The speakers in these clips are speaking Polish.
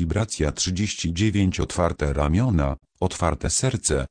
Wibracja 39 Otwarte ramiona, otwarte serce.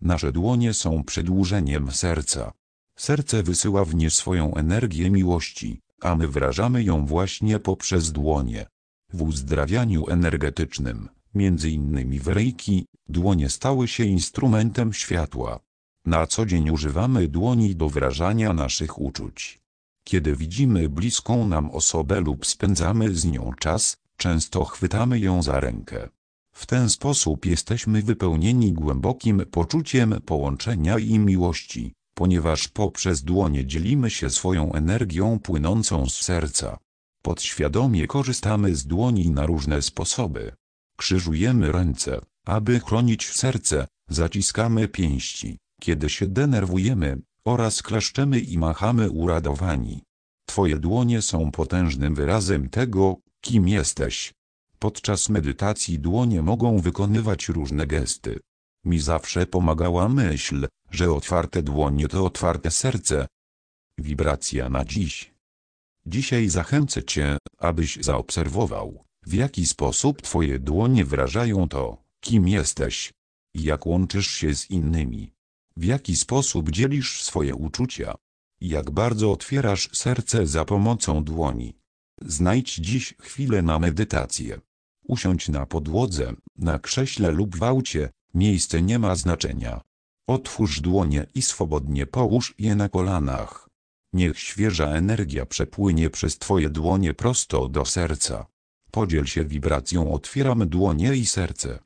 Nasze dłonie są przedłużeniem serca. Serce wysyła w nie swoją energię miłości, a my wyrażamy ją właśnie poprzez dłonie. W uzdrawianiu energetycznym, między innymi w rejki, dłonie stały się instrumentem światła. Na co dzień używamy dłoni do wyrażania naszych uczuć. Kiedy widzimy bliską nam osobę lub spędzamy z nią czas, często chwytamy ją za rękę. W ten sposób jesteśmy wypełnieni głębokim poczuciem połączenia i miłości, ponieważ poprzez dłonie dzielimy się swoją energią płynącą z serca. Podświadomie korzystamy z dłoni na różne sposoby. Krzyżujemy ręce, aby chronić serce, zaciskamy pięści, kiedy się denerwujemy, oraz klaszczemy i machamy uradowani. Twoje dłonie są potężnym wyrazem tego, kim jesteś. Podczas medytacji dłonie mogą wykonywać różne gesty. Mi zawsze pomagała myśl, że otwarte dłonie to otwarte serce. Wibracja na dziś. Dzisiaj zachęcę Cię, abyś zaobserwował, w jaki sposób Twoje dłonie wyrażają to, kim jesteś. Jak łączysz się z innymi. W jaki sposób dzielisz swoje uczucia. Jak bardzo otwierasz serce za pomocą dłoni. Znajdź dziś chwilę na medytację. Usiądź na podłodze, na krześle lub w aucie, miejsce nie ma znaczenia. Otwórz dłonie i swobodnie połóż je na kolanach. Niech świeża energia przepłynie przez Twoje dłonie prosto do serca. Podziel się wibracją Otwieram dłonie i serce.